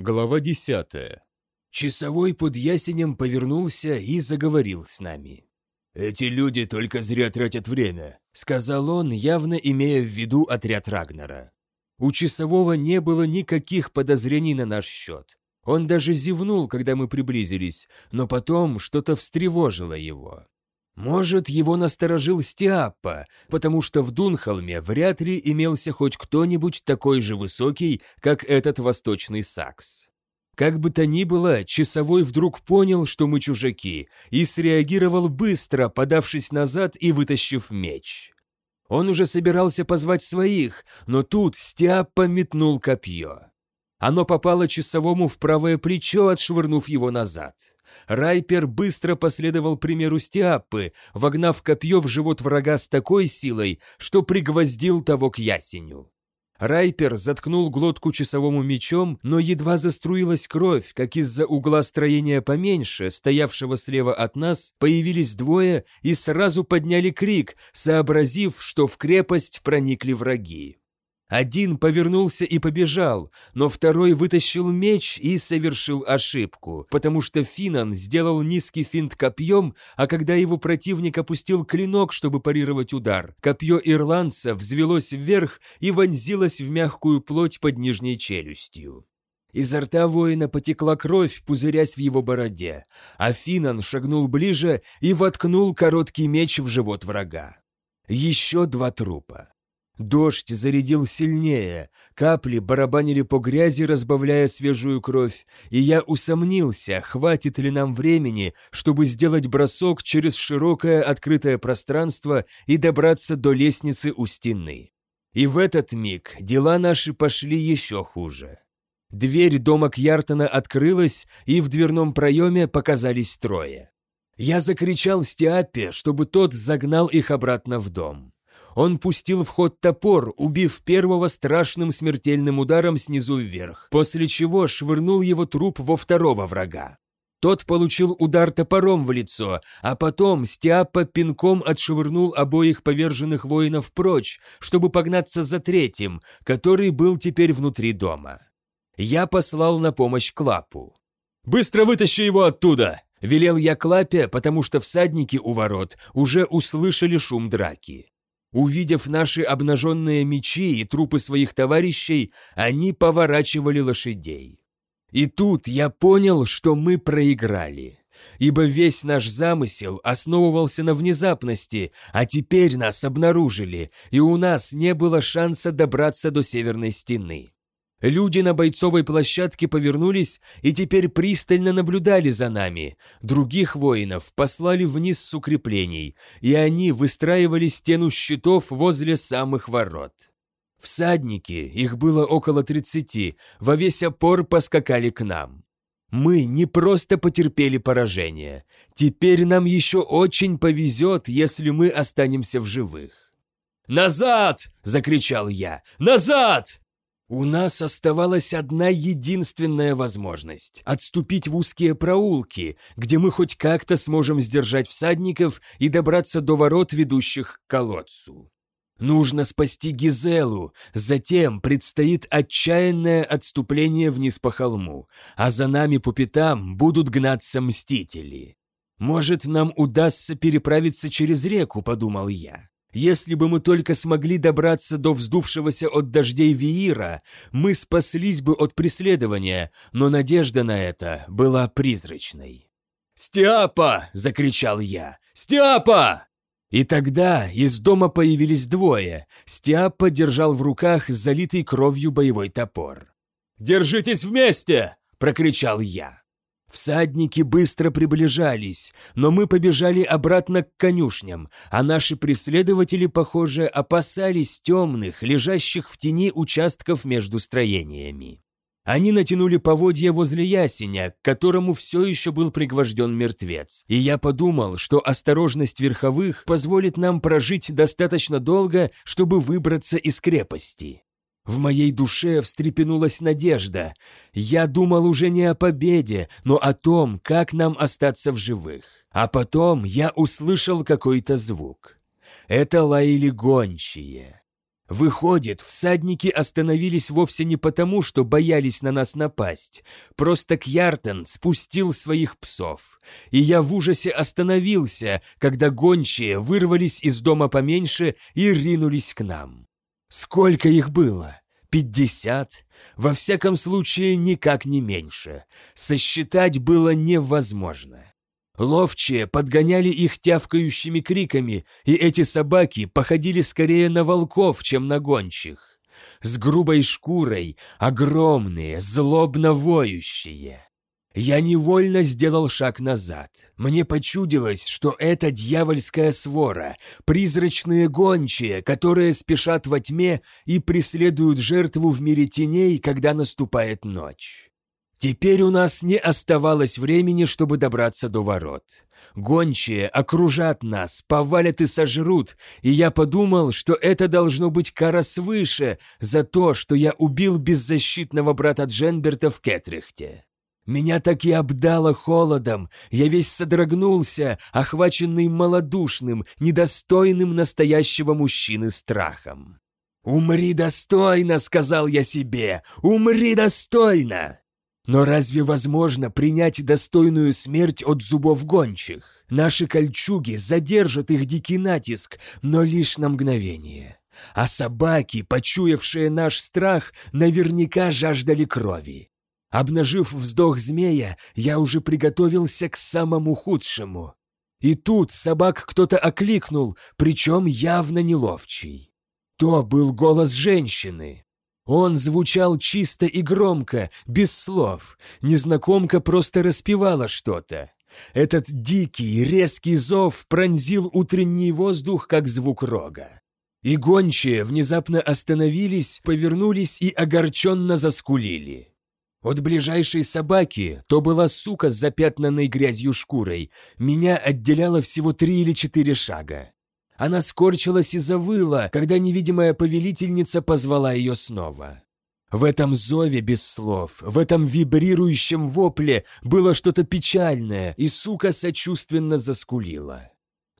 Глава 10. Часовой под ясенем повернулся и заговорил с нами. «Эти люди только зря тратят время», — сказал он, явно имея в виду отряд Рагнера. У часового не было никаких подозрений на наш счет. Он даже зевнул, когда мы приблизились, но потом что-то встревожило его. Может, его насторожил Стиаппа, потому что в Дунхолме вряд ли имелся хоть кто-нибудь такой же высокий, как этот восточный сакс. Как бы то ни было, часовой вдруг понял, что мы чужаки, и среагировал быстро, подавшись назад и вытащив меч. Он уже собирался позвать своих, но тут Стиаппа метнул копье. Оно попало часовому в правое плечо, отшвырнув его назад. Райпер быстро последовал примеру Стиаппы, вогнав копье в живот врага с такой силой, что пригвоздил того к ясеню. Райпер заткнул глотку часовому мечом, но едва заструилась кровь, как из-за угла строения поменьше, стоявшего слева от нас, появились двое и сразу подняли крик, сообразив, что в крепость проникли враги. Один повернулся и побежал, но второй вытащил меч и совершил ошибку, потому что Финан сделал низкий финт копьем, а когда его противник опустил клинок, чтобы парировать удар, копье ирландца взвелось вверх и вонзилось в мягкую плоть под нижней челюстью. Изо рта воина потекла кровь, пузырясь в его бороде, а Финан шагнул ближе и воткнул короткий меч в живот врага. Еще два трупа. Дождь зарядил сильнее, капли барабанили по грязи, разбавляя свежую кровь, и я усомнился, хватит ли нам времени, чтобы сделать бросок через широкое открытое пространство и добраться до лестницы у стены. И в этот миг дела наши пошли еще хуже. Дверь дома Кьяртона открылась, и в дверном проеме показались трое. Я закричал Стиаппе, чтобы тот загнал их обратно в дом. Он пустил в ход топор, убив первого страшным смертельным ударом снизу вверх, после чего швырнул его труп во второго врага. Тот получил удар топором в лицо, а потом Стиапа пинком отшвырнул обоих поверженных воинов прочь, чтобы погнаться за третьим, который был теперь внутри дома. Я послал на помощь Клапу. «Быстро вытащи его оттуда!» Велел я Клапе, потому что всадники у ворот уже услышали шум драки. Увидев наши обнаженные мечи и трупы своих товарищей, они поворачивали лошадей. И тут я понял, что мы проиграли, ибо весь наш замысел основывался на внезапности, а теперь нас обнаружили, и у нас не было шанса добраться до северной стены. Люди на бойцовой площадке повернулись и теперь пристально наблюдали за нами. Других воинов послали вниз с укреплений, и они выстраивали стену щитов возле самых ворот. Всадники, их было около тридцати, во весь опор поскакали к нам. Мы не просто потерпели поражение. Теперь нам еще очень повезет, если мы останемся в живых. «Назад!» – закричал я. «Назад!» У нас оставалась одна единственная возможность – отступить в узкие проулки, где мы хоть как-то сможем сдержать всадников и добраться до ворот, ведущих к колодцу. Нужно спасти Гизелу, затем предстоит отчаянное отступление вниз по холму, а за нами по пятам будут гнаться мстители. Может, нам удастся переправиться через реку, подумал я. Если бы мы только смогли добраться до вздувшегося от дождей Виира, мы спаслись бы от преследования, но надежда на это была призрачной. «Стиапа!» – закричал я. «Стиапа!» И тогда из дома появились двое. Стиапа держал в руках залитый кровью боевой топор. «Держитесь вместе!» – прокричал я. Всадники быстро приближались, но мы побежали обратно к конюшням, а наши преследователи, похоже, опасались темных, лежащих в тени участков между строениями. Они натянули поводья возле ясеня, к которому все еще был пригвожден мертвец, и я подумал, что осторожность верховых позволит нам прожить достаточно долго, чтобы выбраться из крепости. В моей душе встрепенулась надежда. Я думал уже не о победе, но о том, как нам остаться в живых. А потом я услышал какой-то звук. Это лаяли гончие. Выходит, всадники остановились вовсе не потому, что боялись на нас напасть. Просто Кьяртен спустил своих псов. И я в ужасе остановился, когда гончие вырвались из дома поменьше и ринулись к нам. Сколько их было? Пятьдесят? Во всяком случае, никак не меньше. Сосчитать было невозможно. Ловчие подгоняли их тявкающими криками, и эти собаки походили скорее на волков, чем на гончих. С грубой шкурой, огромные, злобно воющие. Я невольно сделал шаг назад. Мне почудилось, что это дьявольская свора, призрачные гончие, которые спешат во тьме и преследуют жертву в мире теней, когда наступает ночь. Теперь у нас не оставалось времени, чтобы добраться до ворот. Гончие окружат нас, повалят и сожрут, и я подумал, что это должно быть кара свыше за то, что я убил беззащитного брата Дженберта в Кетрихте. Меня так и обдало холодом, я весь содрогнулся, охваченный малодушным, недостойным настоящего мужчины страхом. «Умри достойно!» — сказал я себе. «Умри достойно!» Но разве возможно принять достойную смерть от зубов гончих? Наши кольчуги задержат их дикий натиск, но лишь на мгновение. А собаки, почуявшие наш страх, наверняка жаждали крови. Обнажив вздох змея, я уже приготовился к самому худшему. И тут собак кто-то окликнул, причем явно неловчий. То был голос женщины. Он звучал чисто и громко, без слов. Незнакомка просто распевала что-то. Этот дикий, резкий зов пронзил утренний воздух, как звук рога. И гончие внезапно остановились, повернулись и огорченно заскулили. От ближайшей собаки, то была сука с запятнанной грязью шкурой, меня отделяло всего три или четыре шага. Она скорчилась и завыла, когда невидимая повелительница позвала ее снова. В этом зове без слов, в этом вибрирующем вопле было что-то печальное, и сука сочувственно заскулила.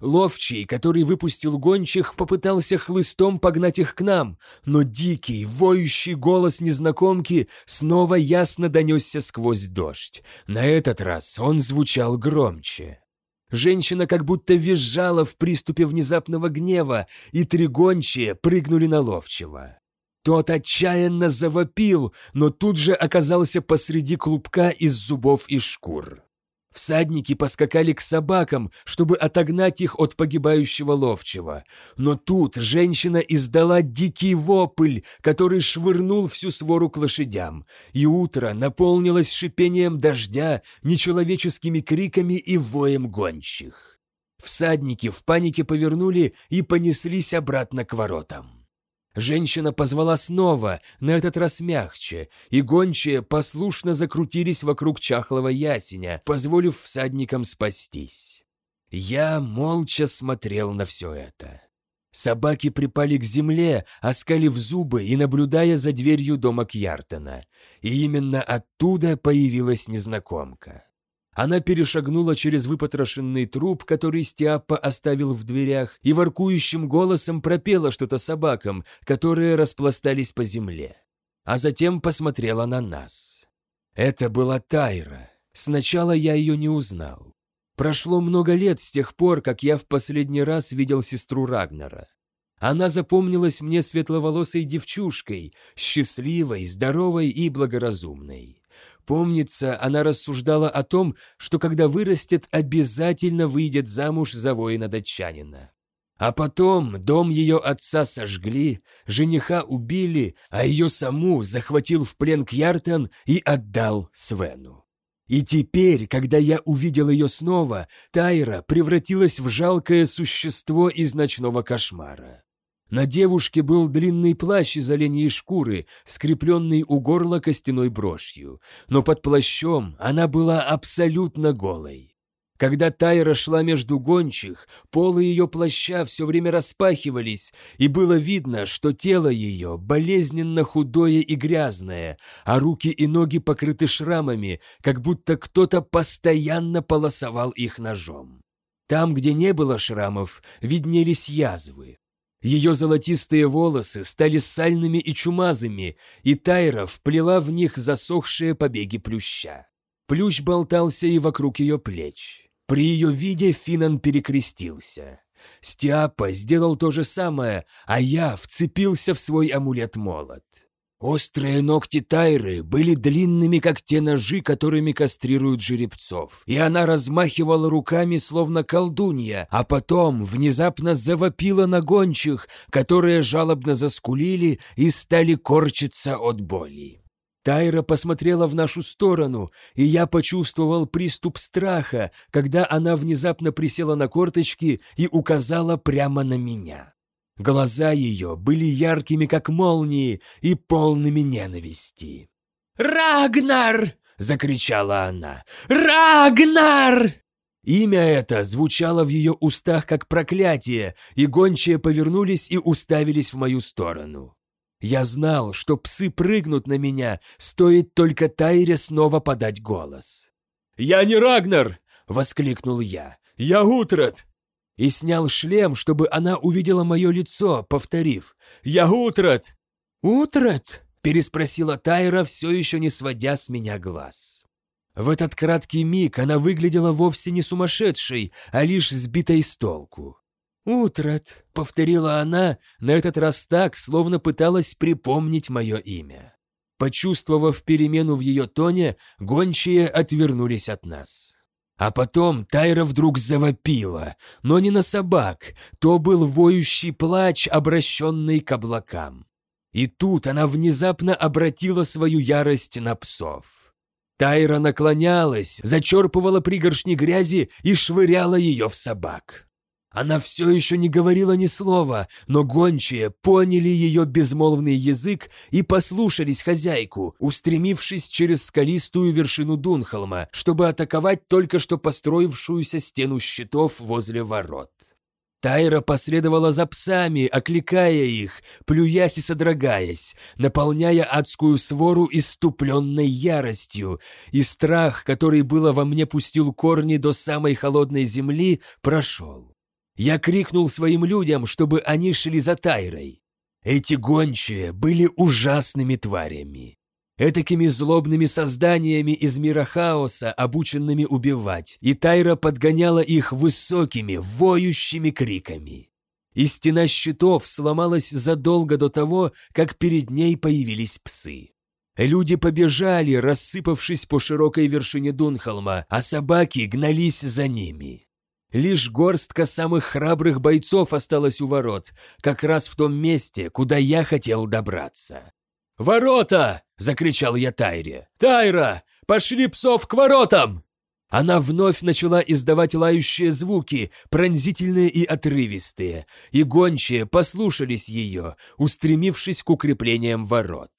Ловчий, который выпустил гончих, попытался хлыстом погнать их к нам, но дикий, воющий голос незнакомки снова ясно донесся сквозь дождь. На этот раз он звучал громче. Женщина как будто визжала в приступе внезапного гнева, и три гончие прыгнули на ловчего. Тот отчаянно завопил, но тут же оказался посреди клубка из зубов и шкур. Всадники поскакали к собакам, чтобы отогнать их от погибающего ловчего. Но тут женщина издала дикий вопль, который швырнул всю свору к лошадям, и утро наполнилось шипением дождя, нечеловеческими криками и воем гонщих. Всадники в панике повернули и понеслись обратно к воротам. Женщина позвала снова, на этот раз мягче, и гончие послушно закрутились вокруг чахлого ясеня, позволив всадникам спастись. Я молча смотрел на все это. Собаки припали к земле, оскалив зубы и наблюдая за дверью дома Кьяртона. И именно оттуда появилась незнакомка. Она перешагнула через выпотрошенный труп, который Стиаппа оставил в дверях, и воркующим голосом пропела что-то собакам, которые распластались по земле. А затем посмотрела на нас. Это была Тайра. Сначала я ее не узнал. Прошло много лет с тех пор, как я в последний раз видел сестру Рагнара. Она запомнилась мне светловолосой девчушкой, счастливой, здоровой и благоразумной. Помнится, она рассуждала о том, что когда вырастет, обязательно выйдет замуж за воина-датчанина. А потом дом ее отца сожгли, жениха убили, а ее саму захватил в плен Кьяртан и отдал Свену. И теперь, когда я увидел ее снова, Тайра превратилась в жалкое существо из ночного кошмара. На девушке был длинный плащ из оленьей шкуры, скрепленный у горла костяной брошью, но под плащом она была абсолютно голой. Когда Тайра шла между гончих, полы ее плаща все время распахивались, и было видно, что тело ее болезненно худое и грязное, а руки и ноги покрыты шрамами, как будто кто-то постоянно полосовал их ножом. Там, где не было шрамов, виднелись язвы. Ее золотистые волосы стали сальными и чумазыми, и Тайра вплела в них засохшие побеги плюща. Плющ болтался и вокруг ее плеч. При ее виде Финан перекрестился. Стиапа сделал то же самое, а я вцепился в свой амулет-молот. Острые ногти Тайры были длинными, как те ножи, которыми кастрируют жеребцов, и она размахивала руками, словно колдунья, а потом внезапно завопила на гончих, которые жалобно заскулили и стали корчиться от боли. Тайра посмотрела в нашу сторону, и я почувствовал приступ страха, когда она внезапно присела на корточки и указала прямо на меня. Глаза ее были яркими, как молнии, и полными ненависти. «Рагнар!» — закричала она. «Рагнар!» Имя это звучало в ее устах как проклятие, и гончие повернулись и уставились в мою сторону. Я знал, что псы прыгнут на меня, стоит только Тайре снова подать голос. «Я не Рагнар!» — воскликнул я. «Я Утрат! И снял шлем, чтобы она увидела мое лицо, повторив «Я Утрат!» «Утрат?» – переспросила Тайра, все еще не сводя с меня глаз. В этот краткий миг она выглядела вовсе не сумасшедшей, а лишь сбитой с толку. «Утрат», — повторила она, на этот раз так, словно пыталась припомнить мое имя. Почувствовав перемену в ее тоне, гончие отвернулись от нас. А потом Тайра вдруг завопила, но не на собак, то был воющий плач, обращенный к облакам. И тут она внезапно обратила свою ярость на псов. Тайра наклонялась, зачерпывала пригоршни грязи и швыряла ее в собак. Она все еще не говорила ни слова, но гончие поняли ее безмолвный язык и послушались хозяйку, устремившись через скалистую вершину Дунхолма, чтобы атаковать только что построившуюся стену щитов возле ворот. Тайра последовала за псами, окликая их, плюясь и содрогаясь, наполняя адскую свору иступленной яростью, и страх, который было во мне пустил корни до самой холодной земли, прошел. Я крикнул своим людям, чтобы они шли за Тайрой. Эти гончие были ужасными тварями. Этакими злобными созданиями из мира хаоса, обученными убивать, и Тайра подгоняла их высокими, воющими криками. И стена щитов сломалась задолго до того, как перед ней появились псы. Люди побежали, рассыпавшись по широкой вершине Дунхолма, а собаки гнались за ними. Лишь горстка самых храбрых бойцов осталась у ворот, как раз в том месте, куда я хотел добраться. «Ворота!» – закричал я Тайре. «Тайра! Пошли псов к воротам!» Она вновь начала издавать лающие звуки, пронзительные и отрывистые, и гончие послушались ее, устремившись к укреплениям ворот.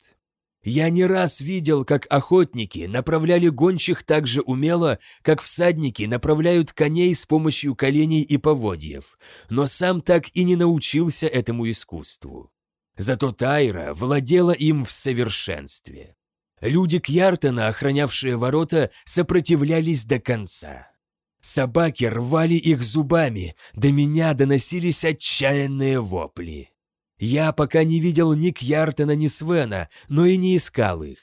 Я не раз видел, как охотники направляли гончих так же умело, как всадники направляют коней с помощью коленей и поводьев, но сам так и не научился этому искусству. Зато Тайра владела им в совершенстве. Люди Кьяртона, охранявшие ворота, сопротивлялись до конца. Собаки рвали их зубами, до меня доносились отчаянные вопли. Я пока не видел ни Кьяртона, ни Свена, но и не искал их.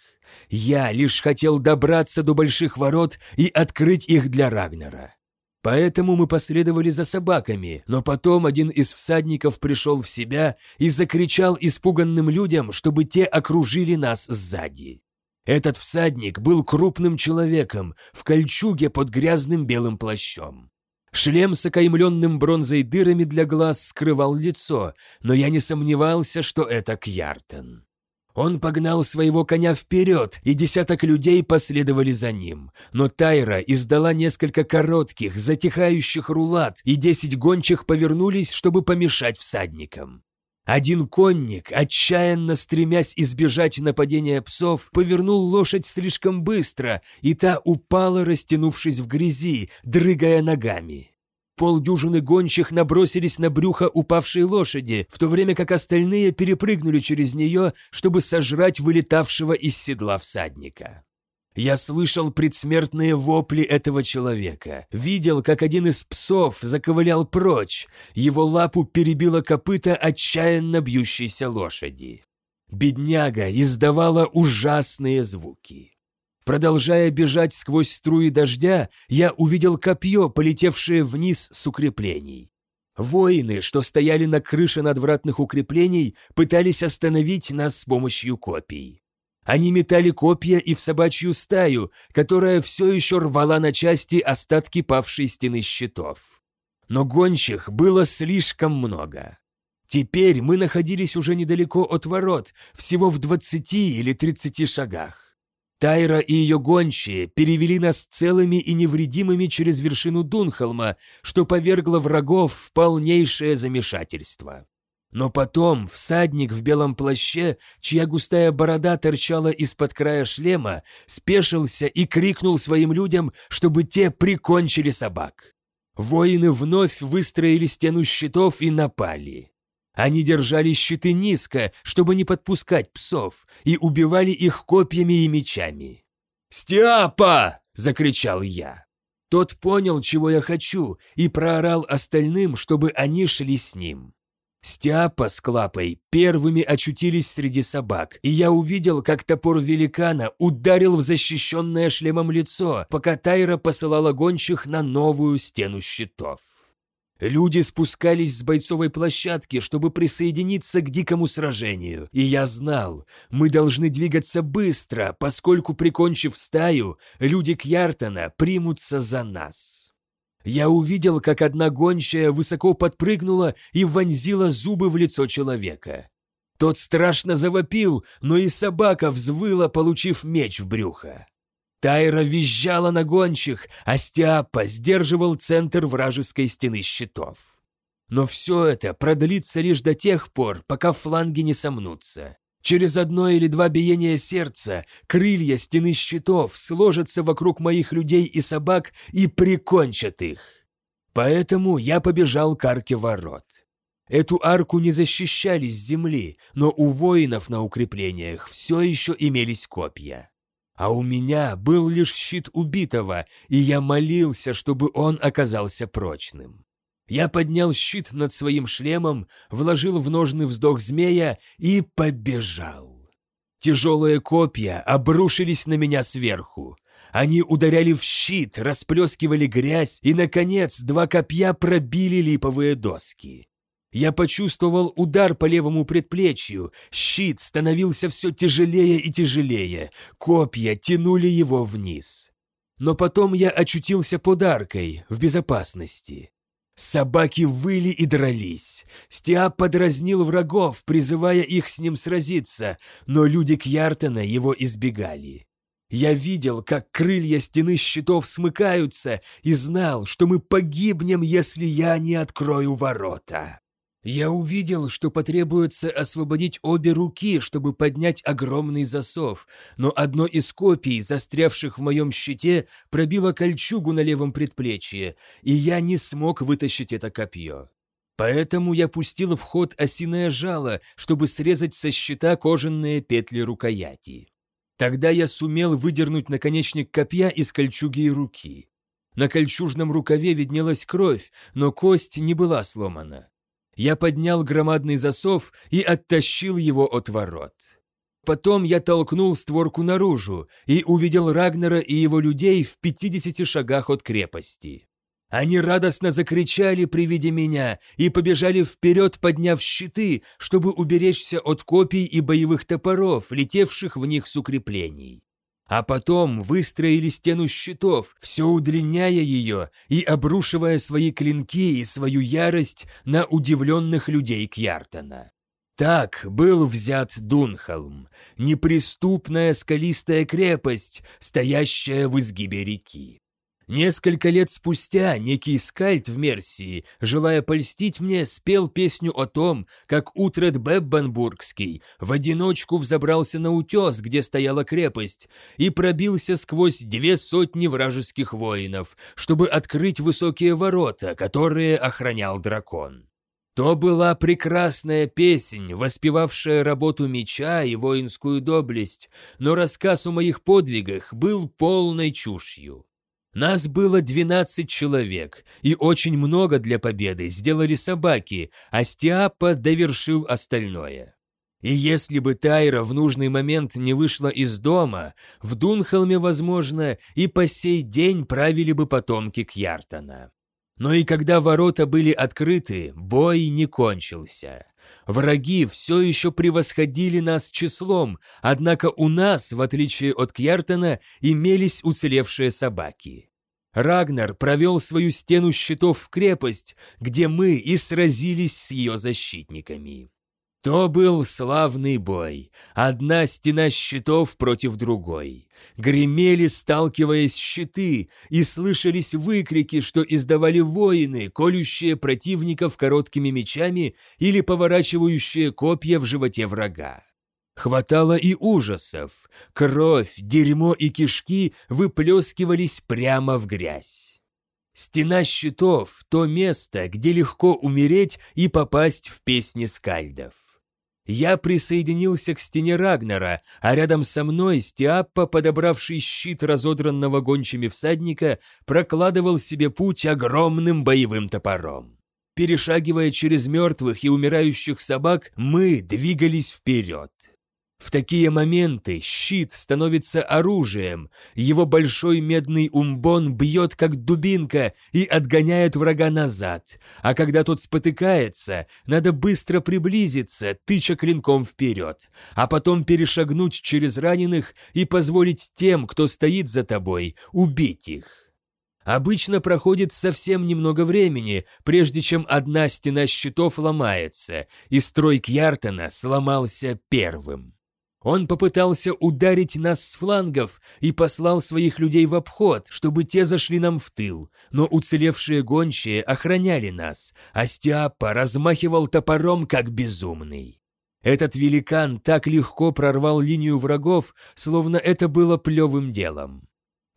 Я лишь хотел добраться до больших ворот и открыть их для Рагнера. Поэтому мы последовали за собаками, но потом один из всадников пришел в себя и закричал испуганным людям, чтобы те окружили нас сзади. Этот всадник был крупным человеком в кольчуге под грязным белым плащом. Шлем с окаймленным бронзой дырами для глаз скрывал лицо, но я не сомневался, что это Кьяртен. Он погнал своего коня вперед, и десяток людей последовали за ним. Но Тайра издала несколько коротких, затихающих рулат, и десять гончих повернулись, чтобы помешать всадникам. Один конник, отчаянно стремясь избежать нападения псов, повернул лошадь слишком быстро, и та упала, растянувшись в грязи, дрыгая ногами. Полдюжины гончих набросились на брюхо упавшей лошади, в то время как остальные перепрыгнули через нее, чтобы сожрать вылетавшего из седла всадника. Я слышал предсмертные вопли этого человека, видел, как один из псов заковылял прочь, его лапу перебило копыта отчаянно бьющейся лошади. Бедняга издавала ужасные звуки. Продолжая бежать сквозь струи дождя, я увидел копье, полетевшее вниз с укреплений. Воины, что стояли на крыше надвратных укреплений, пытались остановить нас с помощью копий. Они метали копья и в собачью стаю, которая все еще рвала на части остатки павшей стены щитов. Но гончих было слишком много. Теперь мы находились уже недалеко от ворот, всего в двадцати или тридцати шагах. Тайра и ее гончие перевели нас целыми и невредимыми через вершину Дунхолма, что повергло врагов в полнейшее замешательство. Но потом всадник в белом плаще, чья густая борода торчала из-под края шлема, спешился и крикнул своим людям, чтобы те прикончили собак. Воины вновь выстроили стену щитов и напали. Они держали щиты низко, чтобы не подпускать псов, и убивали их копьями и мечами. «Стиапа!» – закричал я. Тот понял, чего я хочу, и проорал остальным, чтобы они шли с ним. Стяпа с Клапой первыми очутились среди собак, и я увидел, как топор великана ударил в защищенное шлемом лицо, пока Тайра посылала гончих на новую стену щитов. Люди спускались с бойцовой площадки, чтобы присоединиться к дикому сражению, и я знал, мы должны двигаться быстро, поскольку, прикончив стаю, люди Кьяртона примутся за нас. Я увидел, как одна гончая высоко подпрыгнула и вонзила зубы в лицо человека. Тот страшно завопил, но и собака взвыла, получив меч в брюхо. Тайра визжала на гончих, а Стиапа сдерживал центр вражеской стены щитов. Но все это продлится лишь до тех пор, пока фланги не сомнутся. Через одно или два биения сердца крылья стены щитов сложатся вокруг моих людей и собак и прикончат их. Поэтому я побежал к арке ворот. Эту арку не защищали с земли, но у воинов на укреплениях все еще имелись копья. А у меня был лишь щит убитого, и я молился, чтобы он оказался прочным. Я поднял щит над своим шлемом, вложил в ножны вздох змея и побежал. Тяжелые копья обрушились на меня сверху. Они ударяли в щит, расплескивали грязь, и, наконец, два копья пробили липовые доски. Я почувствовал удар по левому предплечью, щит становился все тяжелее и тяжелее, копья тянули его вниз. Но потом я очутился под аркой, в безопасности. Собаки выли и дрались. Стиап подразнил врагов, призывая их с ним сразиться, но люди Кьяртена его избегали. Я видел, как крылья стены щитов смыкаются, и знал, что мы погибнем, если я не открою ворота. Я увидел, что потребуется освободить обе руки, чтобы поднять огромный засов, но одно из копий, застрявших в моем щите, пробило кольчугу на левом предплечье, и я не смог вытащить это копье. Поэтому я пустил в ход осиное жало, чтобы срезать со щита кожаные петли рукояти. Тогда я сумел выдернуть наконечник копья из кольчуги и руки. На кольчужном рукаве виднелась кровь, но кость не была сломана. Я поднял громадный засов и оттащил его от ворот. Потом я толкнул створку наружу и увидел Рагнера и его людей в 50 шагах от крепости. Они радостно закричали при виде меня и побежали вперед, подняв щиты, чтобы уберечься от копий и боевых топоров, летевших в них с укреплений а потом выстроили стену щитов, все удлиняя ее и обрушивая свои клинки и свою ярость на удивленных людей Кьяртона. Так был взят Дунхолм, неприступная скалистая крепость, стоящая в изгибе реки. Несколько лет спустя некий скальд в Мерсии, желая польстить мне, спел песню о том, как Утред Беббенбургский в одиночку взобрался на утес, где стояла крепость, и пробился сквозь две сотни вражеских воинов, чтобы открыть высокие ворота, которые охранял дракон. То была прекрасная песнь, воспевавшая работу меча и воинскую доблесть, но рассказ о моих подвигах был полной чушью. Нас было 12 человек, и очень много для победы сделали собаки, а Стиапа довершил остальное. И если бы Тайра в нужный момент не вышла из дома, в Дунхолме, возможно, и по сей день правили бы потомки Кьяртона. Но и когда ворота были открыты, бой не кончился. Враги все еще превосходили нас числом, однако у нас, в отличие от Кьяртона, имелись уцелевшие собаки. Рагнар провел свою стену щитов в крепость, где мы и сразились с ее защитниками. То был славный бой. Одна стена щитов против другой. Гремели, сталкиваясь щиты, и слышались выкрики, что издавали воины, колющие противников короткими мечами или поворачивающие копья в животе врага. Хватало и ужасов. Кровь, дерьмо и кишки выплескивались прямо в грязь. Стена щитов – то место, где легко умереть и попасть в песни скальдов. Я присоединился к стене Рагнара, а рядом со мной Стиаппа, подобравший щит разодранного гончими всадника, прокладывал себе путь огромным боевым топором. Перешагивая через мертвых и умирающих собак, мы двигались вперед. В такие моменты щит становится оружием, его большой медный умбон бьет как дубинка и отгоняет врага назад, а когда тот спотыкается, надо быстро приблизиться, тыча клинком вперед, а потом перешагнуть через раненых и позволить тем, кто стоит за тобой, убить их. Обычно проходит совсем немного времени, прежде чем одна стена щитов ломается, и строй Кьяртона сломался первым. Он попытался ударить нас с флангов и послал своих людей в обход, чтобы те зашли нам в тыл, но уцелевшие гончие охраняли нас, а Стиапа размахивал топором как безумный. Этот великан так легко прорвал линию врагов, словно это было плевым делом.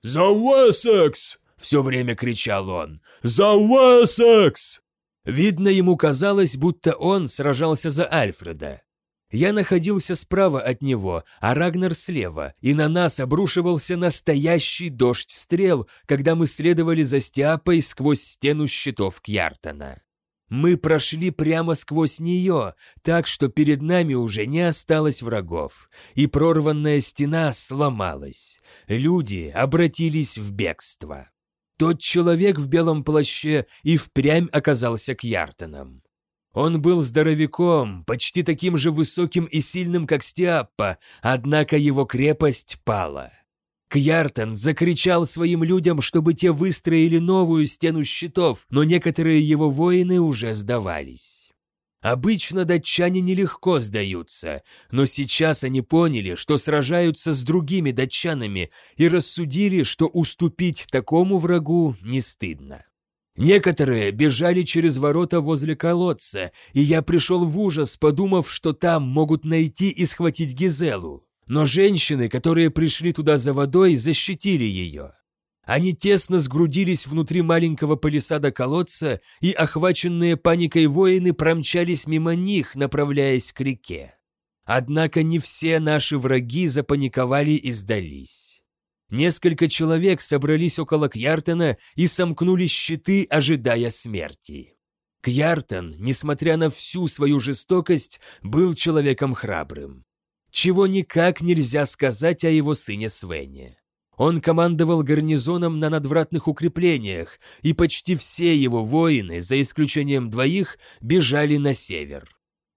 «За Уэссекс!» – все время кричал он. «За Уэссекс!» Видно, ему казалось, будто он сражался за Альфреда. Я находился справа от него, а Рагнар слева, и на нас обрушивался настоящий дождь стрел, когда мы следовали за Стиапой сквозь стену щитов Кьяртона. Мы прошли прямо сквозь нее, так что перед нами уже не осталось врагов, и прорванная стена сломалась. Люди обратились в бегство. Тот человек в белом плаще и впрямь оказался Кьяртоном. Он был здоровяком, почти таким же высоким и сильным, как Стиаппа, однако его крепость пала. Кьяртон закричал своим людям, чтобы те выстроили новую стену щитов, но некоторые его воины уже сдавались. Обычно датчане нелегко сдаются, но сейчас они поняли, что сражаются с другими датчанами и рассудили, что уступить такому врагу не стыдно. Некоторые бежали через ворота возле колодца, и я пришел в ужас, подумав, что там могут найти и схватить Гизелу. Но женщины, которые пришли туда за водой, защитили ее. Они тесно сгрудились внутри маленького палисада колодца, и охваченные паникой воины промчались мимо них, направляясь к реке. Однако не все наши враги запаниковали и сдались. Несколько человек собрались около Кьяртона и сомкнули щиты, ожидая смерти. Кьяртон, несмотря на всю свою жестокость, был человеком храбрым. Чего никак нельзя сказать о его сыне Свене. Он командовал гарнизоном на надвратных укреплениях, и почти все его воины, за исключением двоих, бежали на север.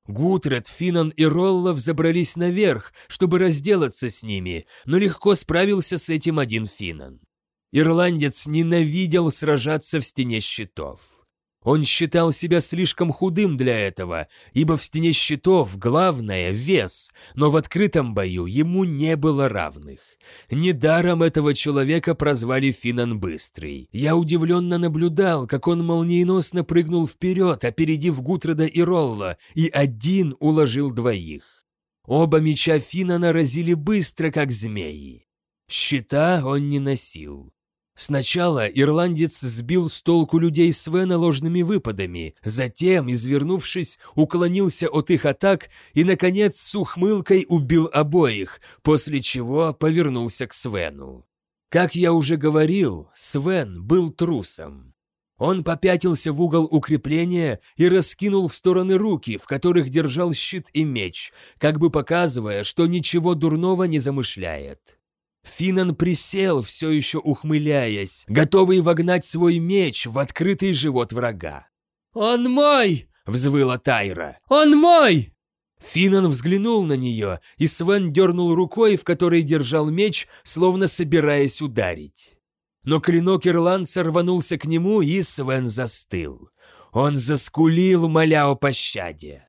Гутред, Финан и Роллов забрались наверх, чтобы разделаться с ними, но легко справился с этим один Финан. Ирландец ненавидел сражаться в стене щитов. Он считал себя слишком худым для этого, ибо в стене щитов главное – вес, но в открытом бою ему не было равных. Недаром этого человека прозвали Финан Быстрый. Я удивленно наблюдал, как он молниеносно прыгнул вперед, опередив Гутреда и Ролла, и один уложил двоих. Оба меча Финана разили быстро, как змеи. Щита он не носил. Сначала ирландец сбил с толку людей Свена ложными выпадами, затем, извернувшись, уклонился от их атак и, наконец, с ухмылкой убил обоих, после чего повернулся к Свену. Как я уже говорил, Свен был трусом. Он попятился в угол укрепления и раскинул в стороны руки, в которых держал щит и меч, как бы показывая, что ничего дурного не замышляет. Финан присел, все еще ухмыляясь, готовый вогнать свой меч в открытый живот врага. «Он мой!» — взвыла Тайра. «Он мой!» Финан взглянул на нее, и Свен дернул рукой, в которой держал меч, словно собираясь ударить. Но клинок ирландца рванулся к нему, и Свен застыл. Он заскулил, моля о пощаде.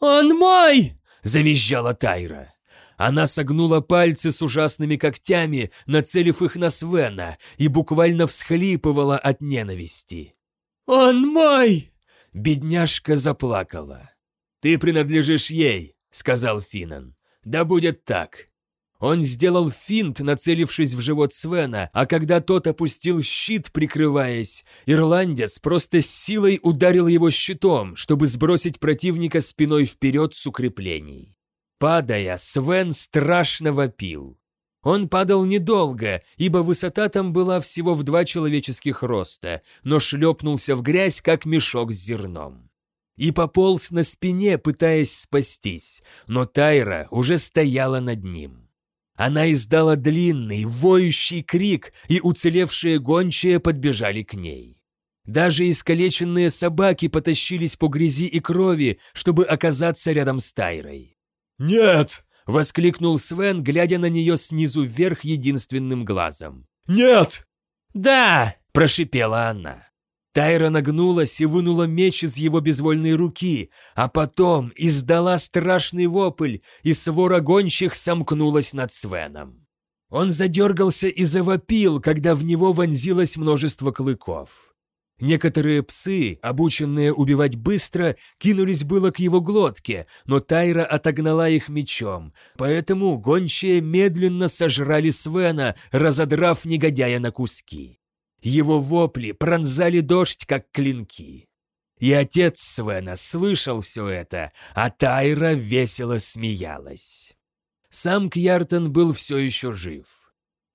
«Он мой!» – завизжала Тайра. Она согнула пальцы с ужасными когтями, нацелив их на Свена, и буквально всхлипывала от ненависти. «Он мой!» Бедняжка заплакала. «Ты принадлежишь ей», — сказал Финан. «Да будет так». Он сделал финт, нацелившись в живот Свена, а когда тот опустил щит, прикрываясь, ирландец просто с силой ударил его щитом, чтобы сбросить противника спиной вперед с укреплений. Падая, Свен страшно вопил. Он падал недолго, ибо высота там была всего в два человеческих роста, но шлепнулся в грязь, как мешок с зерном и пополз на спине, пытаясь спастись, но Тайра уже стояла над ним. Она издала длинный, воющий крик, и уцелевшие гончие подбежали к ней. Даже искалеченные собаки потащились по грязи и крови, чтобы оказаться рядом с Тайрой. «Нет!» — воскликнул Свен, глядя на нее снизу вверх единственным глазом. «Нет!» «Да!» – прошипела она. Тайра нагнулась и вынула меч из его безвольной руки, а потом издала страшный вопль, и свора гонщих сомкнулась над Свеном. Он задергался и завопил, когда в него вонзилось множество клыков. Некоторые псы, обученные убивать быстро, кинулись было к его глотке, но Тайра отогнала их мечом, поэтому гончие медленно сожрали Свена, разодрав негодяя на куски. Его вопли пронзали дождь, как клинки. И отец Свена слышал все это, а Тайра весело смеялась. Сам Кьяртон был все еще жив.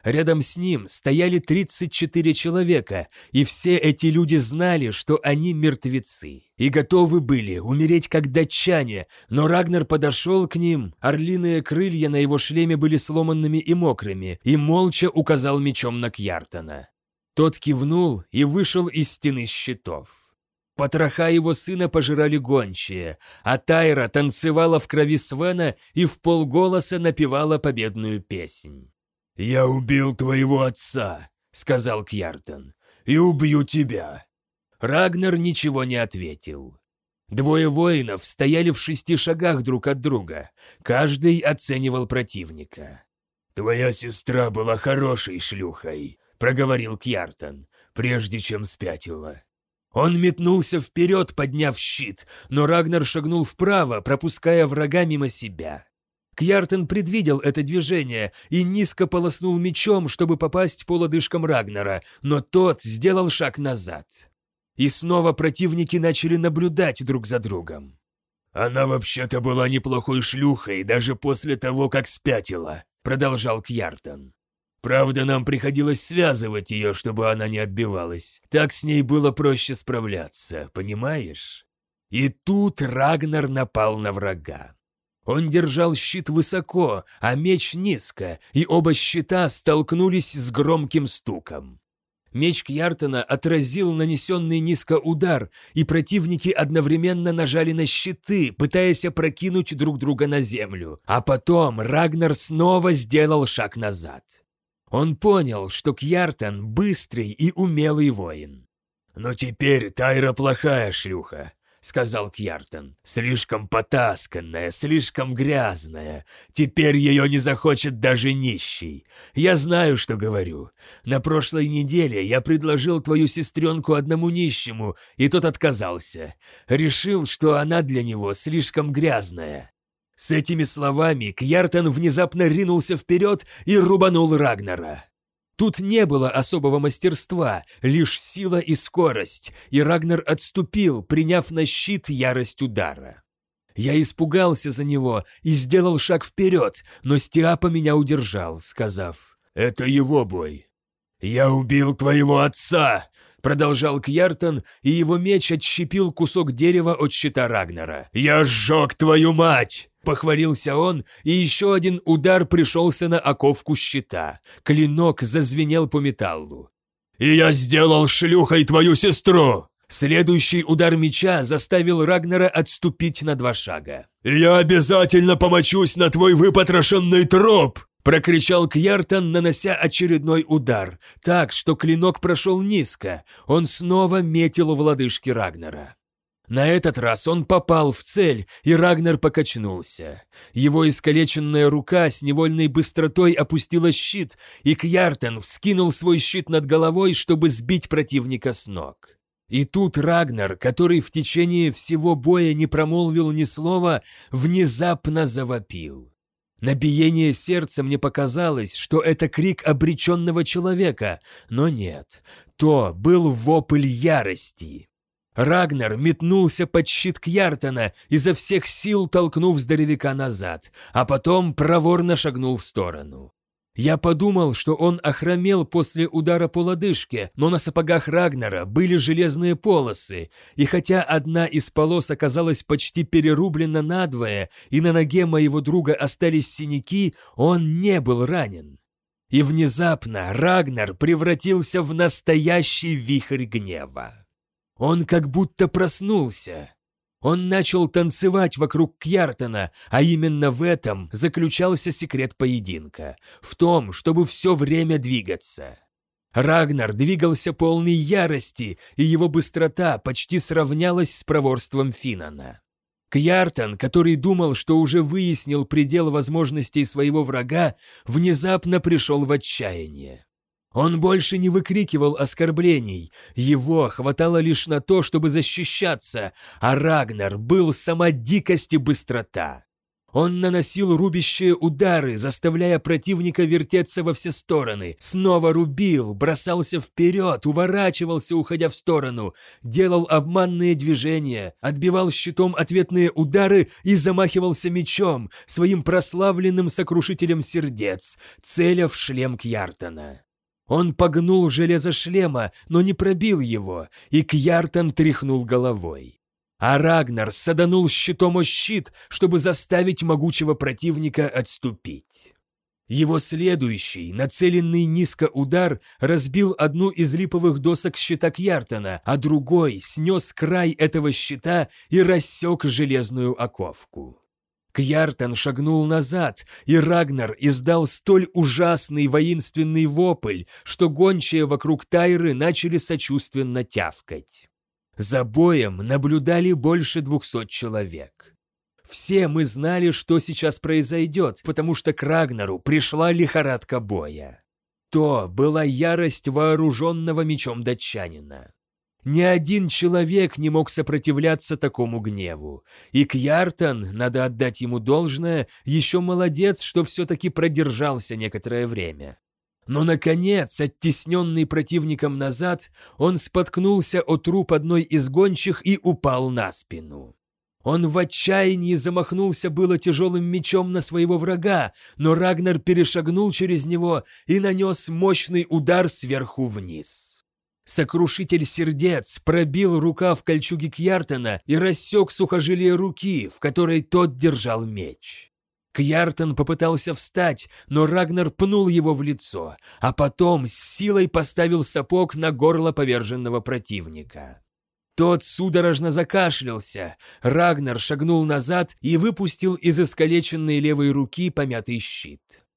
Рядом с ним стояли 34 человека, и все эти люди знали, что они мертвецы, и готовы были умереть как датчане, но Рагнар подошел к ним, орлиные крылья на его шлеме были сломанными и мокрыми, и молча указал мечом на Кьяртона. Тот кивнул и вышел из стены щитов. Потроха его сына пожирали гончие, а Тайра танцевала в крови Свена и в полголоса напевала победную песнь. «Я убил твоего отца», — сказал Кьяртон, — «и убью тебя». Рагнар ничего не ответил. Двое воинов стояли в шести шагах друг от друга, каждый оценивал противника. «Твоя сестра была хорошей шлюхой», проговорил Кьяртон, прежде чем спятила. Он метнулся вперед, подняв щит, но Рагнар шагнул вправо, пропуская врага мимо себя. Кьяртен предвидел это движение и низко полоснул мечом, чтобы попасть по лодыжкам Рагнара, но тот сделал шаг назад. И снова противники начали наблюдать друг за другом. «Она вообще-то была неплохой шлюхой даже после того, как спятила», — продолжал Кьяртон. Правда, нам приходилось связывать ее, чтобы она не отбивалась. Так с ней было проще справляться, понимаешь? И тут Рагнар напал на врага. Он держал щит высоко, а меч низко, и оба щита столкнулись с громким стуком. Меч Кьяртона отразил нанесенный низко удар, и противники одновременно нажали на щиты, пытаясь опрокинуть друг друга на землю. А потом Рагнар снова сделал шаг назад. Он понял, что Кьяртан быстрый и умелый воин. «Но теперь Тайра плохая шлюха», — сказал Кьяртан. «Слишком потасканная, слишком грязная. Теперь ее не захочет даже нищий. Я знаю, что говорю. На прошлой неделе я предложил твою сестренку одному нищему, и тот отказался. Решил, что она для него слишком грязная. С этими словами Кьяртан внезапно ринулся вперед и рубанул Рагнара. Тут не было особого мастерства, лишь сила и скорость, и Рагнар отступил, приняв на щит ярость удара. Я испугался за него и сделал шаг вперед, но Стиапа меня удержал, сказав «Это его бой». «Я убил твоего отца!» Продолжал Кьяртон, и его меч отщепил кусок дерева от щита Рагнара. «Я сжег твою мать!» Похвалился он, и еще один удар пришелся на оковку щита. Клинок зазвенел по металлу. «И я сделал шлюхой твою сестру!» Следующий удар меча заставил Рагнара отступить на два шага. «Я обязательно помочусь на твой выпотрошенный троп!» Прокричал Кьяртан, нанося очередной удар, так, что клинок прошел низко. Он снова метил в лодыжки Рагнара. На этот раз он попал в цель, и Рагнар покачнулся. Его искалеченная рука с невольной быстротой опустила щит, и Кьяртен вскинул свой щит над головой, чтобы сбить противника с ног. И тут Рагнар, который в течение всего боя не промолвил ни слова, внезапно завопил. На биение сердца мне показалось, что это крик обреченного человека, но нет, то был вопль ярости. Рагнар метнулся под щит Кьяртона, изо всех сил толкнув здоровяка назад, а потом проворно шагнул в сторону. Я подумал, что он охромел после удара по лодыжке, но на сапогах Рагнара были железные полосы, и хотя одна из полос оказалась почти перерублена надвое, и на ноге моего друга остались синяки, он не был ранен. И внезапно Рагнар превратился в настоящий вихрь гнева. Он как будто проснулся. Он начал танцевать вокруг Кьяртона, а именно в этом заключался секрет поединка. В том, чтобы все время двигаться. Рагнар двигался полный ярости, и его быстрота почти сравнялась с проворством Финана. Кьяртон, который думал, что уже выяснил предел возможностей своего врага, внезапно пришел в отчаяние. Он больше не выкрикивал оскорблений, его хватало лишь на то, чтобы защищаться, а Рагнар был сама дикость и быстрота. Он наносил рубящие удары, заставляя противника вертеться во все стороны, снова рубил, бросался вперед, уворачивался, уходя в сторону, делал обманные движения, отбивал щитом ответные удары и замахивался мечом, своим прославленным сокрушителем сердец, целя в шлем Кьяртона. Он погнул железо шлема, но не пробил его, и Кьяртан тряхнул головой. А Рагнар саданул щитом о щит, чтобы заставить могучего противника отступить. Его следующий, нацеленный низко удар, разбил одну из липовых досок щита Кьяртана, а другой снес край этого щита и рассек железную оковку. Кьяртан шагнул назад, и Рагнар издал столь ужасный воинственный вопль, что гончие вокруг Тайры начали сочувственно тявкать. За боем наблюдали больше двухсот человек. Все мы знали, что сейчас произойдет, потому что к Рагнару пришла лихорадка боя. То была ярость вооруженного мечом датчанина. Ни один человек не мог сопротивляться такому гневу. И Кьяртан, надо отдать ему должное, еще молодец, что все-таки продержался некоторое время. Но, наконец, оттесненный противником назад, он споткнулся о труп одной из гончих и упал на спину. Он в отчаянии замахнулся было тяжелым мечом на своего врага, но Рагнар перешагнул через него и нанес мощный удар сверху вниз. Сокрушитель сердец пробил рукав кольчуги Кьяртона и рассек сухожилие руки, в которой тот держал меч. Кьяртон попытался встать, но Рагнар пнул его в лицо, а потом с силой поставил сапог на горло поверженного противника. Тот судорожно закашлялся, Рагнар шагнул назад и выпустил из искалеченной левой руки помятый щит.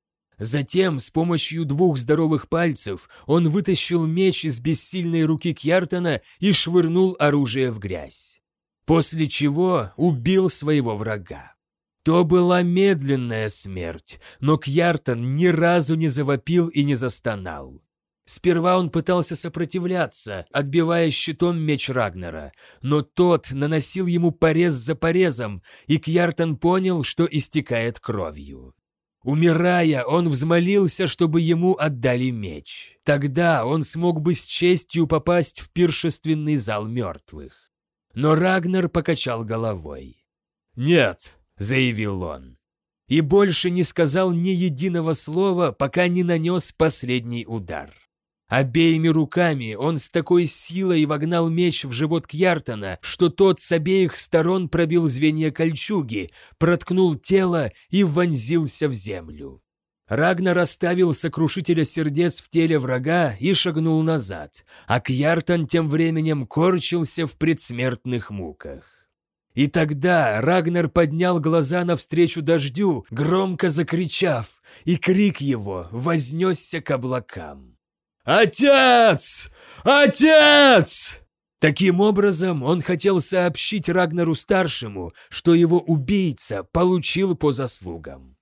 Затем, с помощью двух здоровых пальцев, он вытащил меч из бессильной руки Кьяртона и швырнул оружие в грязь. После чего убил своего врага. То была медленная смерть, но Кьяртон ни разу не завопил и не застонал. Сперва он пытался сопротивляться, отбивая щитом меч Рагнера, но тот наносил ему порез за порезом, и Кьяртон понял, что истекает кровью. Умирая, он взмолился, чтобы ему отдали меч. Тогда он смог бы с честью попасть в пиршественный зал мертвых. Но Рагнар покачал головой. «Нет», — заявил он, и больше не сказал ни единого слова, пока не нанес последний удар. Обеими руками он с такой силой вогнал меч в живот Кьяртона, что тот с обеих сторон пробил звенья кольчуги, проткнул тело и вонзился в землю. Рагнар оставил сокрушителя сердец в теле врага и шагнул назад, а Кьяртон тем временем корчился в предсмертных муках. И тогда Рагнар поднял глаза навстречу дождю, громко закричав, и крик его вознесся к облакам. «Отец! Отец!» Таким образом, он хотел сообщить Рагнару-старшему, что его убийца получил по заслугам.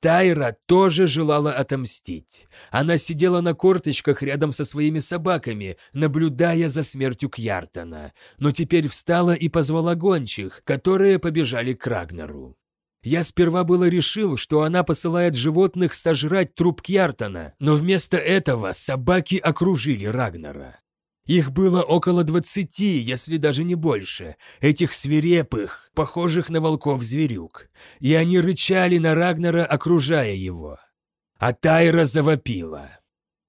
Тайра тоже желала отомстить. Она сидела на корточках рядом со своими собаками, наблюдая за смертью Кьяртона, но теперь встала и позвала гончих, которые побежали к Рагнару. Я сперва было решил, что она посылает животных сожрать труп Кьяртона, но вместо этого собаки окружили Рагнара. Их было около двадцати, если даже не больше, этих свирепых, похожих на волков зверюк, и они рычали на Рагнара, окружая его. А Тайра завопила.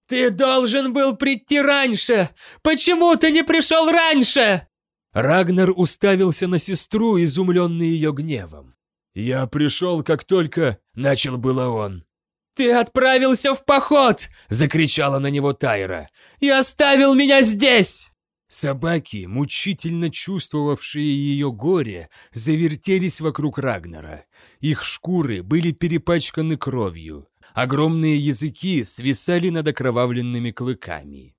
«Ты должен был прийти раньше! Почему ты не пришел раньше?» Рагнар уставился на сестру, изумленный ее гневом. «Я пришел, как только...» — начал было он. «Ты отправился в поход!» — закричала на него Тайра. «И оставил меня здесь!» Собаки, мучительно чувствовавшие ее горе, завертелись вокруг Рагнара. Их шкуры были перепачканы кровью. Огромные языки свисали над окровавленными клыками.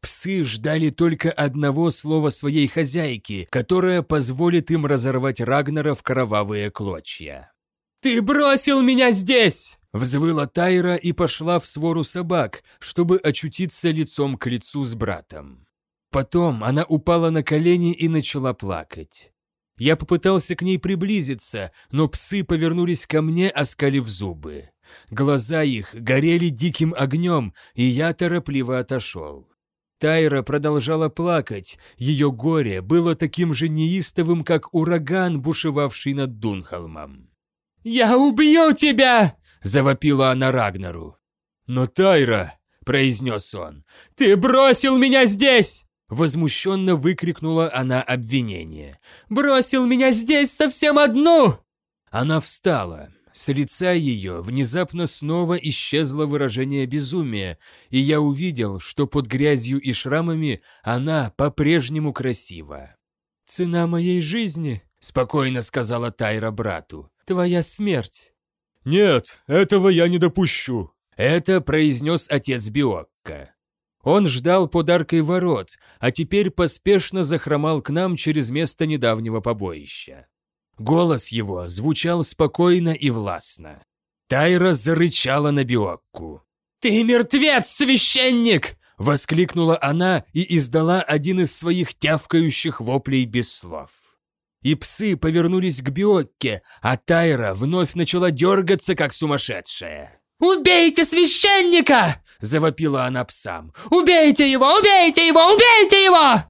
Псы ждали только одного слова своей хозяйки, которая позволит им разорвать Рагнара в кровавые клочья. «Ты бросил меня здесь!» Взвыла Тайра и пошла в свору собак, чтобы очутиться лицом к лицу с братом. Потом она упала на колени и начала плакать. Я попытался к ней приблизиться, но псы повернулись ко мне, оскалив зубы. Глаза их горели диким огнем, и я торопливо отошел. Тайра продолжала плакать, ее горе было таким же неистовым, как ураган, бушевавший над Дунхолмом. «Я убью тебя!» – завопила она Рагнару. «Но Тайра!» – произнес он. «Ты бросил меня здесь!» Возмущенно выкрикнула она обвинение. «Бросил меня здесь совсем одну!» Она встала, с лица ее внезапно снова исчезло выражение безумия, и я увидел, что под грязью и шрамами она по-прежнему красива. «Цена моей жизни», — спокойно сказала Тайра брату, — «твоя смерть». «Нет, этого я не допущу», — это произнес отец Биокка. Он ждал подаркой ворот, а теперь поспешно захромал к нам через место недавнего побоища. Голос его звучал спокойно и властно. Тайра зарычала на Биокку. «Ты мертвец, священник!» — воскликнула она и издала один из своих тявкающих воплей без слов. И псы повернулись к Биокке, а Тайра вновь начала дергаться, как сумасшедшая. «Убейте священника!» – завопила она псам. «Убейте его! Убейте его! Убейте его!»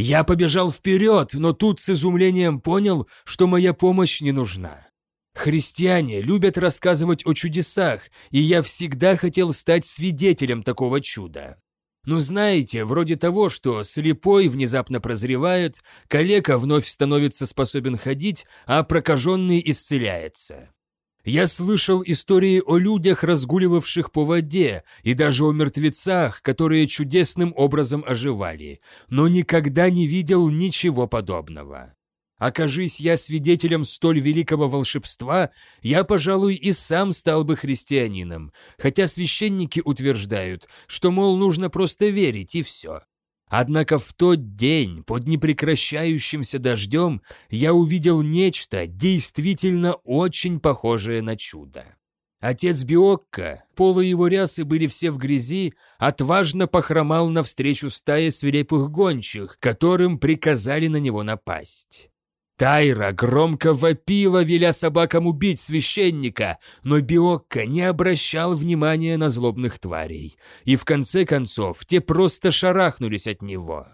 Я побежал вперед, но тут с изумлением понял, что моя помощь не нужна. Христиане любят рассказывать о чудесах, и я всегда хотел стать свидетелем такого чуда. Ну знаете, вроде того, что слепой внезапно прозревает, калека вновь становится способен ходить, а прокаженный исцеляется. Я слышал истории о людях, разгуливавших по воде, и даже о мертвецах, которые чудесным образом оживали, но никогда не видел ничего подобного. Окажись я свидетелем столь великого волшебства, я, пожалуй, и сам стал бы христианином, хотя священники утверждают, что, мол, нужно просто верить и все. Однако в тот день, под непрекращающимся дождем, я увидел нечто действительно очень похожее на чудо. Отец Биокка, полы его рясы были все в грязи, отважно похромал навстречу стае свирепых гончих, которым приказали на него напасть. Тайра громко вопила, веля собакам убить священника, но Биокко не обращал внимания на злобных тварей, и в конце концов те просто шарахнулись от него.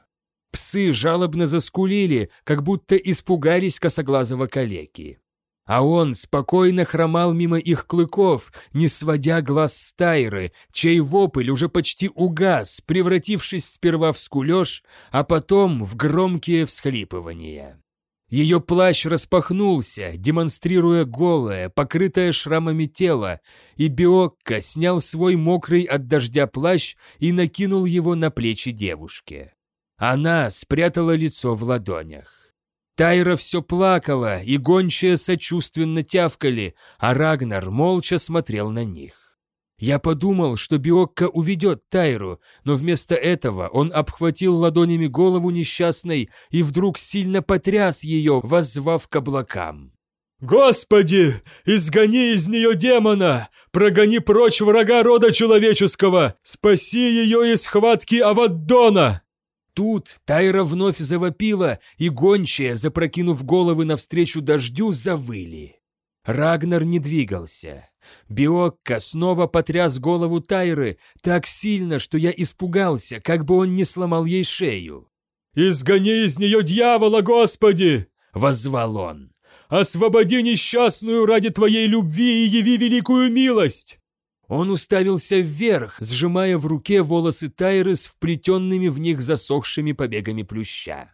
Псы жалобно заскулили, как будто испугались косоглазого калеки. А он спокойно хромал мимо их клыков, не сводя глаз с Тайры, чей вопль уже почти угас, превратившись сперва в скулеж, а потом в громкие всхлипывания. Ее плащ распахнулся, демонстрируя голое, покрытое шрамами тело, и Биокко снял свой мокрый от дождя плащ и накинул его на плечи девушки. Она спрятала лицо в ладонях. Тайра все плакала, и гончие сочувственно тявкали, а Рагнар молча смотрел на них. Я подумал, что Биокка уведет Тайру, но вместо этого он обхватил ладонями голову несчастной и вдруг сильно потряс ее, воззвав к облакам. «Господи, изгони из нее демона! Прогони прочь врага рода человеческого! Спаси ее из схватки Аваддона!» Тут Тайра вновь завопила, и гончие, запрокинув головы навстречу дождю, завыли. Рагнар не двигался. Биокка снова потряс голову Тайры так сильно, что я испугался, как бы он не сломал ей шею. «Изгони из нее дьявола, Господи!» — воззвал он. «Освободи несчастную ради Твоей любви и яви великую милость!» Он уставился вверх, сжимая в руке волосы Тайры с вплетенными в них засохшими побегами плюща.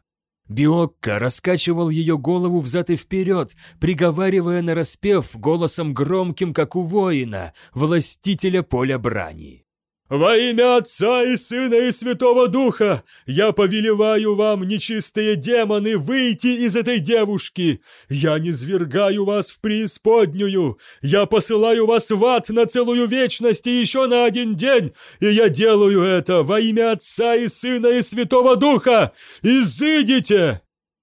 Биокко раскачивал ее голову взад и вперед, приговаривая нараспев голосом громким, как у воина, властителя поля брани. «Во имя Отца и Сына и Святого Духа я повелеваю вам, нечистые демоны, выйти из этой девушки! Я не свергаю вас в преисподнюю! Я посылаю вас в ад на целую вечность и еще на один день! И я делаю это во имя Отца и Сына и Святого Духа! Изыдите!»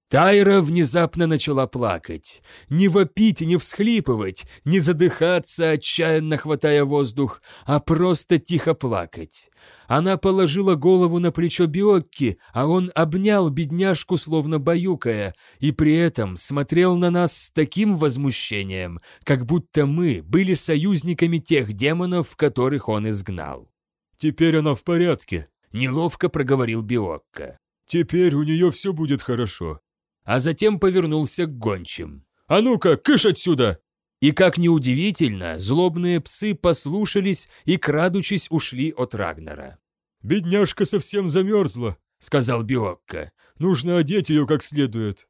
Тайра внезапно начала плакать. Не вопить, не всхлипывать, не задыхаться, отчаянно хватая воздух, а просто тихо плакать. Она положила голову на плечо Биокки, а он обнял бедняжку, словно баюкая, и при этом смотрел на нас с таким возмущением, как будто мы были союзниками тех демонов, которых он изгнал. «Теперь она в порядке», — неловко проговорил Биокка. «Теперь у нее все будет хорошо а затем повернулся к гончим. «А ну-ка, кыш отсюда!» И, как неудивительно, злобные псы послушались и, крадучись, ушли от Рагнара. «Бедняжка совсем замерзла», — сказал Биокко. «Нужно одеть ее как следует».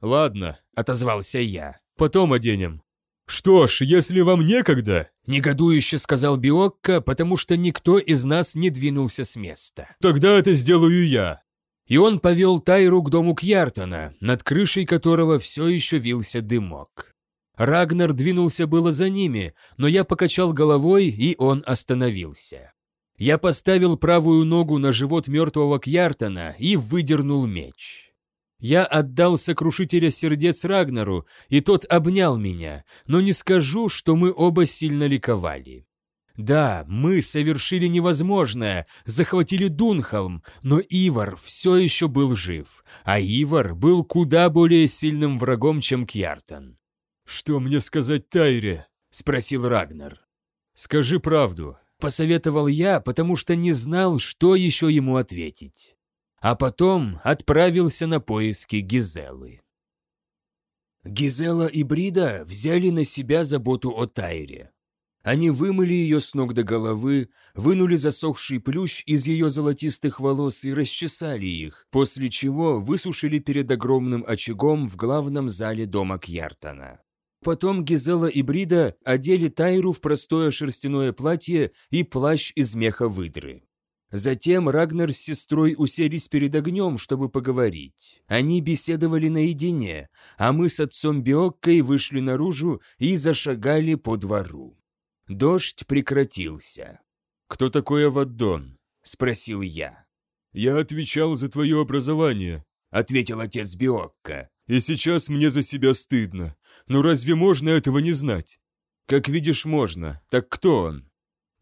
«Ладно», — отозвался я. «Потом оденем». «Что ж, если вам некогда», — негодующе сказал Биокко, потому что никто из нас не двинулся с места. «Тогда это сделаю я». И он повел Тайру к дому Кьяртона, над крышей которого все еще вился дымок. Рагнар двинулся было за ними, но я покачал головой, и он остановился. Я поставил правую ногу на живот мертвого Кьяртона и выдернул меч. Я отдал сокрушителя сердец Рагнару, и тот обнял меня, но не скажу, что мы оба сильно ликовали. Да, мы совершили невозможное, захватили Дунхолм, но Ивар все еще был жив, а Ивар был куда более сильным врагом, чем Кьяртан. «Что мне сказать Тайре?» – спросил Рагнар. «Скажи правду», – посоветовал я, потому что не знал, что еще ему ответить. А потом отправился на поиски Гизелы. Гизела и Брида взяли на себя заботу о Тайре. Они вымыли ее с ног до головы, вынули засохший плющ из ее золотистых волос и расчесали их, после чего высушили перед огромным очагом в главном зале дома Кьяртона. Потом Гизела и Брида одели Тайру в простое шерстяное платье и плащ из меха выдры. Затем Рагнар с сестрой уселись перед огнем, чтобы поговорить. Они беседовали наедине, а мы с отцом Биоккой вышли наружу и зашагали по двору. Дождь прекратился. «Кто такой Аваддон?» – спросил я. «Я отвечал за твое образование», – ответил отец Биокко. «И сейчас мне за себя стыдно. Но разве можно этого не знать?» «Как видишь, можно. Так кто он?»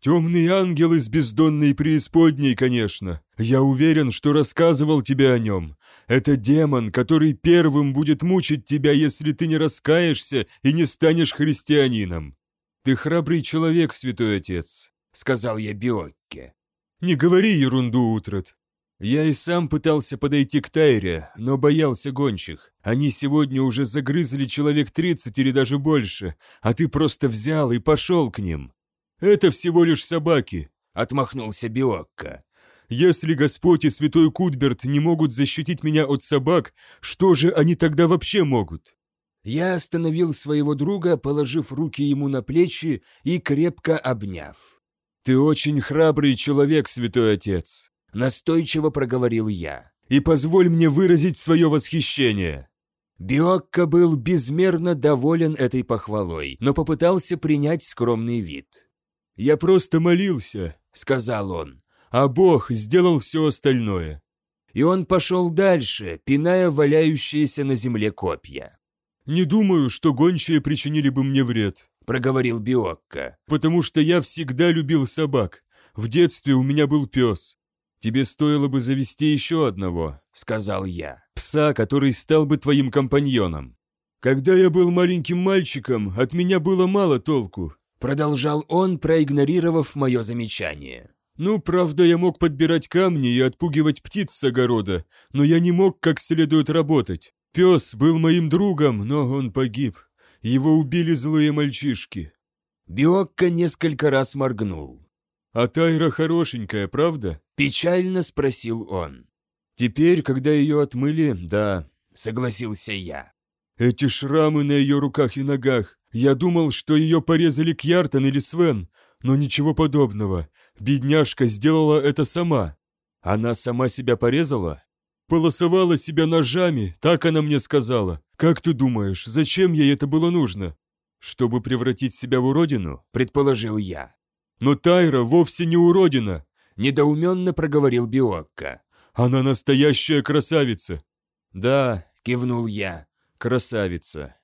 Темный ангел из бездонной преисподней, конечно. Я уверен, что рассказывал тебе о нем. Это демон, который первым будет мучить тебя, если ты не раскаешься и не станешь христианином. Ты храбрый человек, святой отец, сказал я Биокке. Не говори ерунду, Утрат. Я и сам пытался подойти к Тайре, но боялся гончих. Они сегодня уже загрызли человек тридцать или даже больше, а ты просто взял и пошел к ним. «Это всего лишь собаки», — отмахнулся Биокко. «Если Господь и Святой Кутберт не могут защитить меня от собак, что же они тогда вообще могут?» Я остановил своего друга, положив руки ему на плечи и крепко обняв. «Ты очень храбрый человек, святой отец», — настойчиво проговорил я. «И позволь мне выразить свое восхищение». Биокко был безмерно доволен этой похвалой, но попытался принять скромный вид. «Я просто молился», — сказал он, — «а Бог сделал все остальное». И он пошел дальше, пиная валяющиеся на земле копья. «Не думаю, что гончие причинили бы мне вред», — проговорил Биокко. «потому что я всегда любил собак. В детстве у меня был пес. Тебе стоило бы завести еще одного», — сказал я. «Пса, который стал бы твоим компаньоном. Когда я был маленьким мальчиком, от меня было мало толку. Продолжал он, проигнорировав мое замечание. «Ну, правда, я мог подбирать камни и отпугивать птиц с огорода, но я не мог как следует работать. Пес был моим другом, но он погиб. Его убили злые мальчишки». Биокко несколько раз моргнул. «А Тайра хорошенькая, правда?» Печально спросил он. «Теперь, когда ее отмыли, да», — согласился я. «Эти шрамы на ее руках и ногах, я думал, что ее порезали Кьяртон или Свен, но ничего подобного. Бедняжка сделала это сама. Она сама себя порезала? Полосовала себя ножами, так она мне сказала. Как ты думаешь, зачем ей это было нужно? Чтобы превратить себя в уродину? Предположил я. Но Тайра вовсе не уродина. Недоуменно проговорил Биокко. Она настоящая красавица. Да, кивнул я, красавица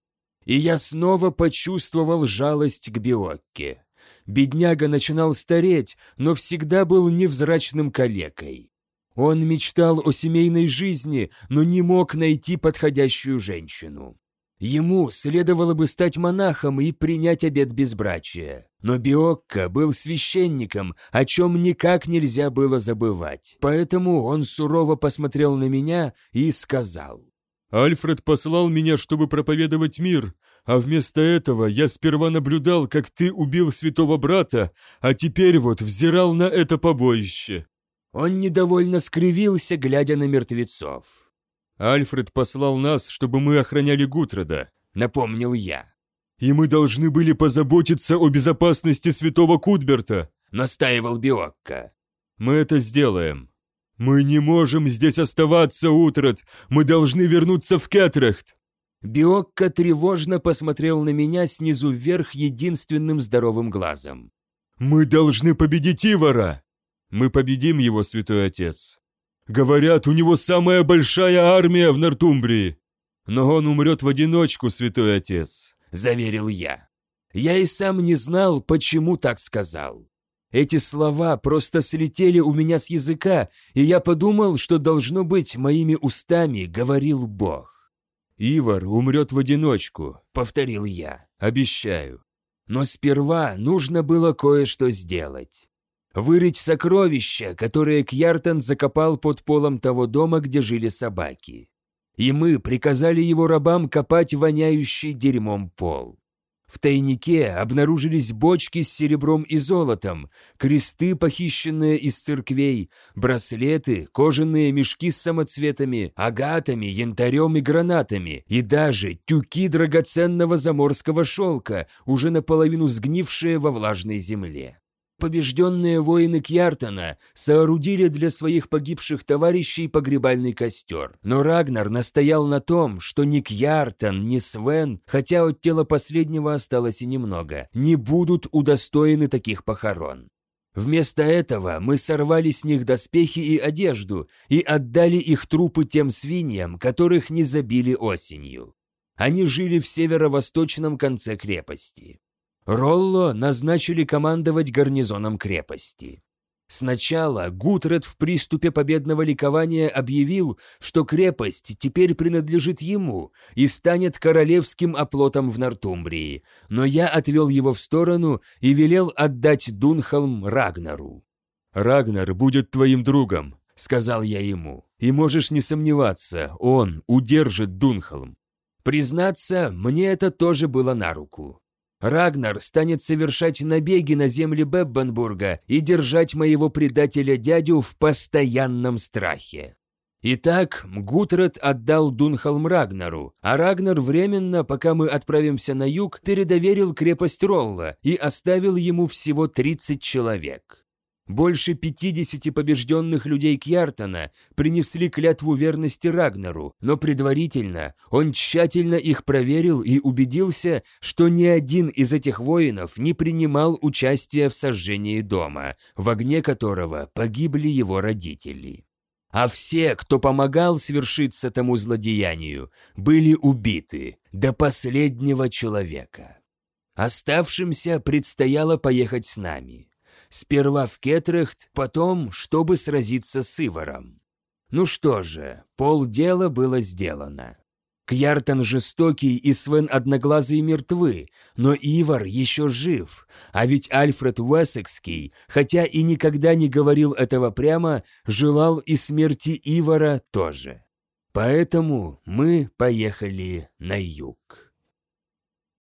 и я снова почувствовал жалость к Биокке. Бедняга начинал стареть, но всегда был невзрачным калекой. Он мечтал о семейной жизни, но не мог найти подходящую женщину. Ему следовало бы стать монахом и принять обет безбрачия. Но Биокка был священником, о чем никак нельзя было забывать. Поэтому он сурово посмотрел на меня и сказал. Альфред послал меня, чтобы проповедовать мир, а вместо этого я сперва наблюдал, как ты убил святого брата, а теперь вот взирал на это побоище». Он недовольно скривился, глядя на мертвецов. «Альфред послал нас, чтобы мы охраняли Гутрода», — напомнил я. «И мы должны были позаботиться о безопасности святого Кутберта», — настаивал Биокко. «Мы это сделаем», «Мы не можем здесь оставаться, Утрат! Мы должны вернуться в Кетрехт!» Биокко тревожно посмотрел на меня снизу вверх единственным здоровым глазом. «Мы должны победить Ивара!» «Мы победим его, святой отец!» «Говорят, у него самая большая армия в Нортумбрии!» «Но он умрет в одиночку, святой отец!» – заверил я. Я и сам не знал, почему так сказал. Эти слова просто слетели у меня с языка, и я подумал, что должно быть моими устами говорил Бог. «Ивар умрет в одиночку», — повторил я, — «обещаю». Но сперва нужно было кое-что сделать. Вырыть сокровища, которые Кьяртон закопал под полом того дома, где жили собаки. И мы приказали его рабам копать воняющий дерьмом пол. В тайнике обнаружились бочки с серебром и золотом, кресты, похищенные из церквей, браслеты, кожаные мешки с самоцветами, агатами, янтарем и гранатами, и даже тюки драгоценного заморского шелка, уже наполовину сгнившие во влажной земле. Побежденные воины Кьяртона соорудили для своих погибших товарищей погребальный костер. Но Рагнар настоял на том, что ни Кьяртон, ни Свен, хотя от тела последнего осталось и немного, не будут удостоены таких похорон. Вместо этого мы сорвали с них доспехи и одежду и отдали их трупы тем свиньям, которых не забили осенью. Они жили в северо-восточном конце крепости. Ролло назначили командовать гарнизоном крепости. Сначала Гутред в приступе победного ликования объявил, что крепость теперь принадлежит ему и станет королевским оплотом в Нортумбрии, но я отвел его в сторону и велел отдать Дунхолм Рагнару. «Рагнар будет твоим другом», — сказал я ему, — «и можешь не сомневаться, он удержит Дунхолм». Признаться, мне это тоже было на руку. Рагнар станет совершать набеги на земли Беббенбурга и держать моего предателя-дядю в постоянном страхе. Итак, Гутред отдал Дунхолм Рагнару, а Рагнар временно, пока мы отправимся на юг, передоверил крепость Ролла и оставил ему всего 30 человек. Больше 50 побежденных людей Кьяртона принесли клятву верности Рагнару, но предварительно он тщательно их проверил и убедился, что ни один из этих воинов не принимал участия в сожжении дома, в огне которого погибли его родители. А все, кто помогал свершиться тому злодеянию, были убиты до последнего человека. Оставшимся предстояло поехать с нами. Сперва в Кетрехт, потом, чтобы сразиться с Иваром. Ну что же, полдела было сделано. Кьяртан жестокий и Свен одноглазый мертвы, но Ивар еще жив, а ведь Альфред Уэссекский, хотя и никогда не говорил этого прямо, желал и смерти Ивара тоже. Поэтому мы поехали на юг.